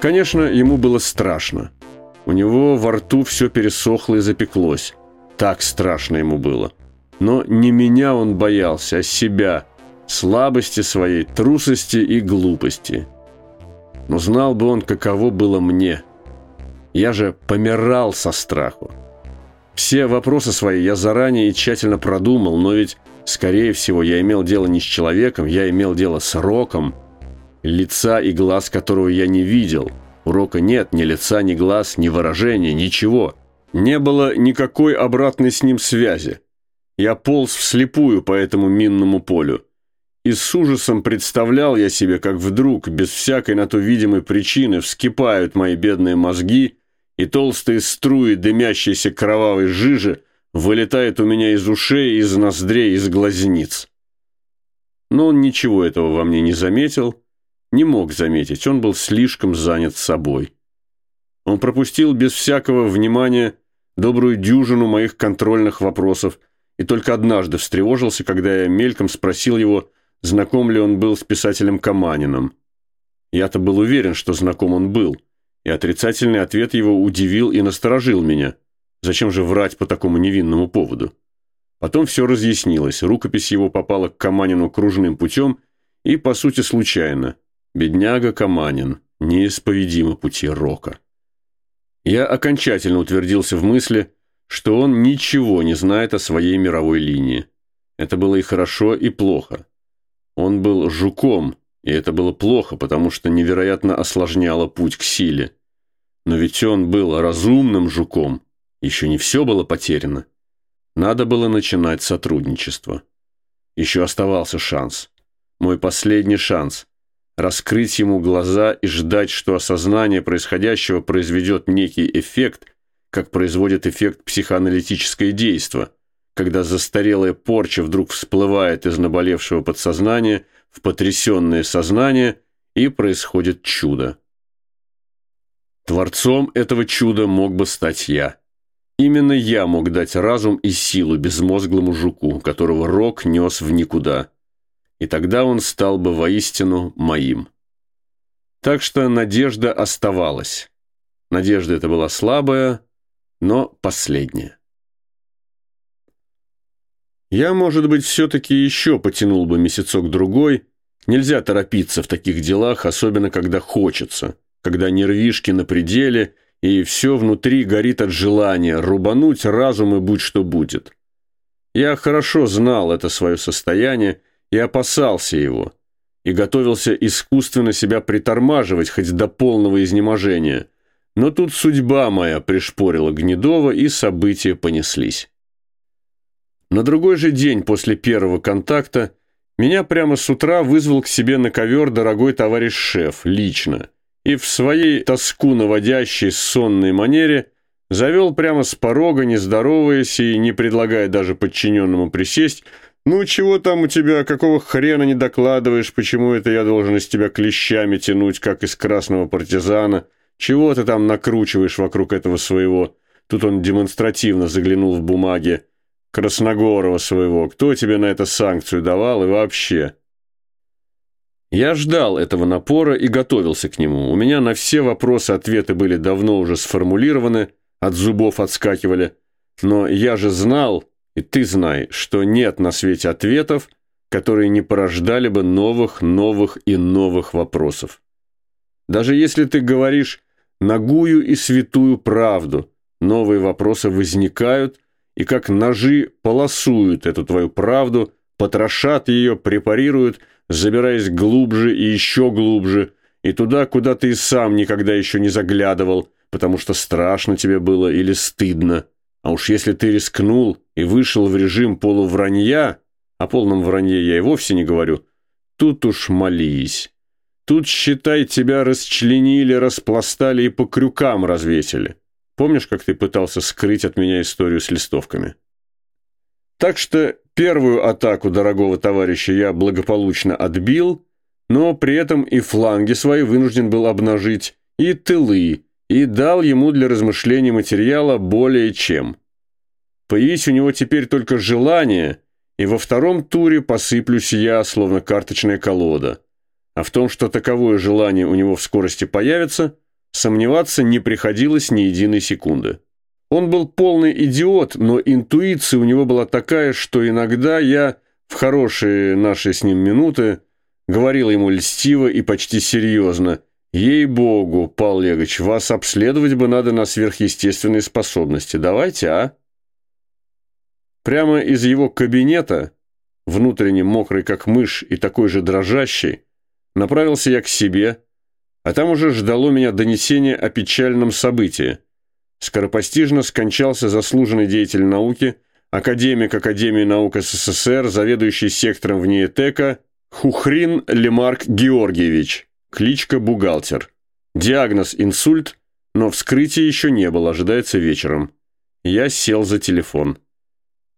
Конечно, ему было страшно. У него во рту все пересохло и запеклось. Так страшно ему было. Но не меня он боялся, а себя, слабости своей, трусости и глупости. Но знал бы он, каково было мне. Я же помирал со страху. Все вопросы свои я заранее и тщательно продумал, но ведь, скорее всего, я имел дело не с человеком, я имел дело с Роком, лица и глаз которого я не видел. У Рока нет ни лица, ни глаз, ни выражения, ничего. Не было никакой обратной с ним связи. Я полз вслепую по этому минному полю. И с ужасом представлял я себе, как вдруг, без всякой на то видимой причины, вскипают мои бедные мозги, и толстые струи дымящейся кровавой жижи вылетают у меня из ушей, из ноздрей, из глазниц. Но он ничего этого во мне не заметил, не мог заметить, он был слишком занят собой. Он пропустил без всякого внимания добрую дюжину моих контрольных вопросов и только однажды встревожился, когда я мельком спросил его, знаком ли он был с писателем Каманиным. Я-то был уверен, что знаком он был, и отрицательный ответ его удивил и насторожил меня. Зачем же врать по такому невинному поводу? Потом все разъяснилось, рукопись его попала к Каманину кружным путем и, по сути, случайно. Бедняга Каманин, неисповедимы пути Рока. Я окончательно утвердился в мысли, что он ничего не знает о своей мировой линии. Это было и хорошо, и плохо. Он был жуком, и это было плохо, потому что невероятно осложняло путь к силе. Но ведь он был разумным жуком. Еще не все было потеряно. Надо было начинать сотрудничество. Еще оставался шанс. Мой последний шанс раскрыть ему глаза и ждать, что осознание происходящего произведет некий эффект, как производит эффект психоаналитическое действо, когда застарелая порча вдруг всплывает из наболевшего подсознания в потрясенное сознание и происходит чудо. Творцом этого чуда мог бы стать я. Именно я мог дать разум и силу безмозглому жуку, которого Рок нес в никуда и тогда он стал бы воистину моим. Так что надежда оставалась. Надежда эта была слабая, но последняя. Я, может быть, все-таки еще потянул бы месяцок-другой. Нельзя торопиться в таких делах, особенно когда хочется, когда нервишки на пределе, и все внутри горит от желания рубануть разум и будь что будет. Я хорошо знал это свое состояние, и опасался его, и готовился искусственно себя притормаживать хоть до полного изнеможения. Но тут судьба моя пришпорила Гнедова, и события понеслись. На другой же день после первого контакта меня прямо с утра вызвал к себе на ковер дорогой товарищ шеф, лично, и в своей тоску наводящей сонной манере завел прямо с порога, не здороваясь и не предлагая даже подчиненному присесть, «Ну, чего там у тебя? Какого хрена не докладываешь? Почему это я должен из тебя клещами тянуть, как из красного партизана? Чего ты там накручиваешь вокруг этого своего?» Тут он демонстративно заглянул в бумаги. «Красногорова своего. Кто тебе на это санкцию давал и вообще?» Я ждал этого напора и готовился к нему. У меня на все вопросы ответы были давно уже сформулированы, от зубов отскакивали. Но я же знал, и ты знай, что нет на свете ответов, которые не порождали бы новых, новых и новых вопросов. Даже если ты говоришь нагую и святую правду, новые вопросы возникают и как ножи полосуют эту твою правду, потрошат ее, препарируют, забираясь глубже и еще глубже, и туда, куда ты и сам никогда еще не заглядывал, потому что страшно тебе было или стыдно. А уж если ты рискнул и вышел в режим полувранья, о полном вранье я и вовсе не говорю, тут уж молись. Тут, считай, тебя расчленили, распластали и по крюкам развесили. Помнишь, как ты пытался скрыть от меня историю с листовками? Так что первую атаку дорогого товарища я благополучно отбил, но при этом и фланги свои вынужден был обнажить, и тылы, и дал ему для размышления материала более чем. Появись у него теперь только желание, и во втором туре посыплюсь я, словно карточная колода. А в том, что таковое желание у него в скорости появится, Сомневаться не приходилось ни единой секунды. Он был полный идиот, но интуиция у него была такая, что иногда я, в хорошие наши с ним минуты, говорил ему льстиво и почти серьезно, «Ей-богу, Павел Олегович, вас обследовать бы надо на сверхъестественные способности. Давайте, а?» Прямо из его кабинета, внутренне мокрый как мышь и такой же дрожащий, направился я к себе, а там уже ждало меня донесение о печальном событии. Скоропостижно скончался заслуженный деятель науки, академик Академии наук СССР, заведующий сектором вне ТЭКа Хухрин Лемарк Георгиевич, кличка Бухгалтер. Диагноз – инсульт, но вскрытия еще не было, ожидается вечером. Я сел за телефон.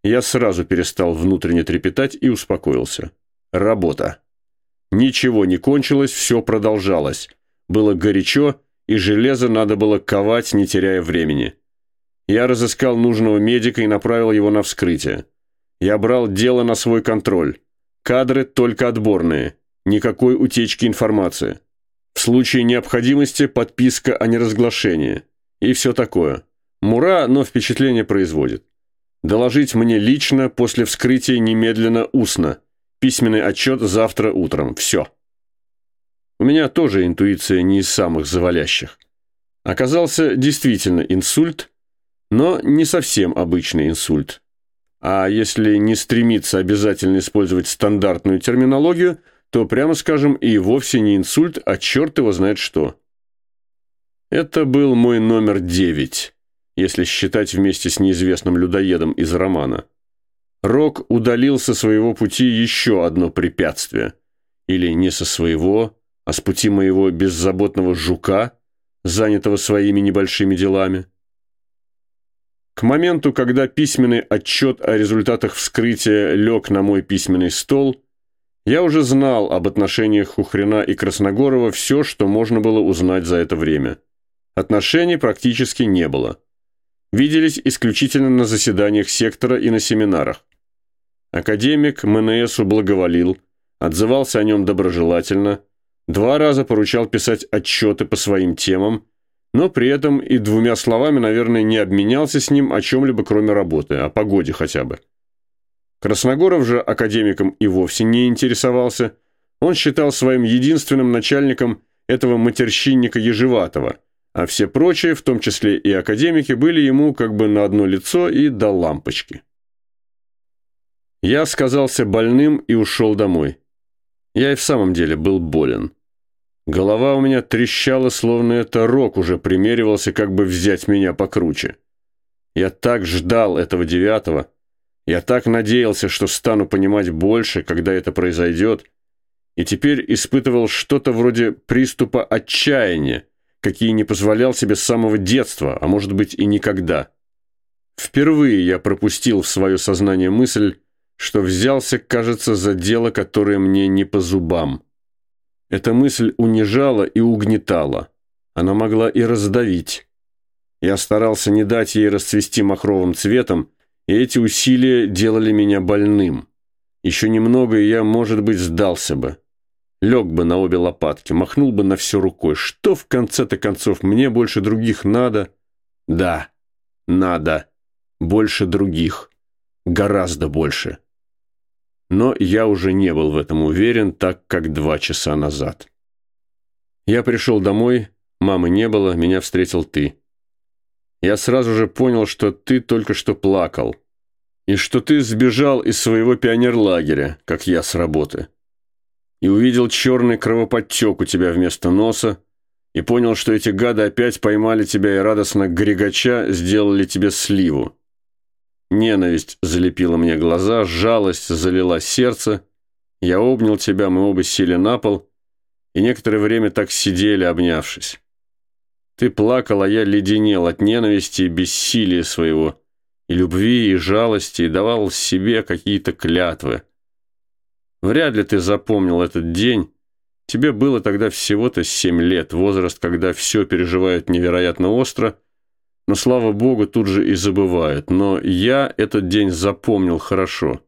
Я сразу перестал внутренне трепетать и успокоился. Работа. Ничего не кончилось, все продолжалось. Было горячо, и железо надо было ковать, не теряя времени. Я разыскал нужного медика и направил его на вскрытие. Я брал дело на свой контроль. Кадры только отборные. Никакой утечки информации. В случае необходимости подписка о неразглашении. И все такое. Мура, но впечатление производит. Доложить мне лично после вскрытия немедленно устно. Письменный отчет завтра утром. Все. У меня тоже интуиция не из самых завалящих. Оказался действительно инсульт, но не совсем обычный инсульт. А если не стремиться обязательно использовать стандартную терминологию, то, прямо скажем, и вовсе не инсульт, а черт его знает что. Это был мой номер девять, если считать вместе с неизвестным людоедом из романа. Рок удалил со своего пути еще одно препятствие. Или не со своего, а с пути моего беззаботного жука, занятого своими небольшими делами. К моменту, когда письменный отчет о результатах вскрытия лег на мой письменный стол, я уже знал об отношениях Хухрена и Красногорова все, что можно было узнать за это время. Отношений практически не было. Виделись исключительно на заседаниях сектора и на семинарах. Академик МНСу благоволил, отзывался о нем доброжелательно, два раза поручал писать отчеты по своим темам, но при этом и двумя словами, наверное, не обменялся с ним о чем-либо, кроме работы, о погоде хотя бы. Красногоров же академиком и вовсе не интересовался. Он считал своим единственным начальником этого матерщинника Ежеватого, а все прочие, в том числе и академики, были ему как бы на одно лицо и до лампочки. Я сказался больным и ушел домой. Я и в самом деле был болен. Голова у меня трещала, словно это рок уже примеривался, как бы взять меня покруче. Я так ждал этого девятого. Я так надеялся, что стану понимать больше, когда это произойдет. И теперь испытывал что-то вроде приступа отчаяния, какие не позволял себе с самого детства, а может быть и никогда. Впервые я пропустил в свое сознание мысль, что взялся, кажется, за дело, которое мне не по зубам. Эта мысль унижала и угнетала. Она могла и раздавить. Я старался не дать ей расцвести махровым цветом, и эти усилия делали меня больным. Еще немного, и я, может быть, сдался бы. Лег бы на обе лопатки, махнул бы на все рукой. Что в конце-то концов мне больше других надо? Да, надо. Больше других. Гораздо больше. Но я уже не был в этом уверен, так как два часа назад. Я пришел домой, мамы не было, меня встретил ты. Я сразу же понял, что ты только что плакал, и что ты сбежал из своего пионерлагеря, как я с работы. И увидел черный кровоподтек у тебя вместо носа, и понял, что эти гады опять поймали тебя и радостно грегоча сделали тебе сливу. Ненависть залепила мне глаза, жалость залила сердце. Я обнял тебя, мы оба сели на пол, и некоторое время так сидели, обнявшись. Ты плакал, а я леденел от ненависти и бессилия своего, и любви, и жалости, и давал себе какие-то клятвы. Вряд ли ты запомнил этот день. Тебе было тогда всего-то семь лет, возраст, когда все переживают невероятно остро – но, слава богу, тут же и забывают. Но я этот день запомнил хорошо.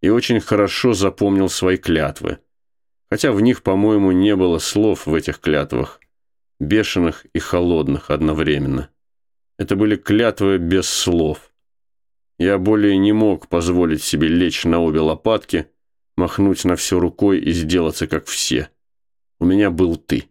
И очень хорошо запомнил свои клятвы. Хотя в них, по-моему, не было слов в этих клятвах. бешеных и холодных одновременно. Это были клятвы без слов. Я более не мог позволить себе лечь на обе лопатки, махнуть на все рукой и сделаться как все. У меня был ты.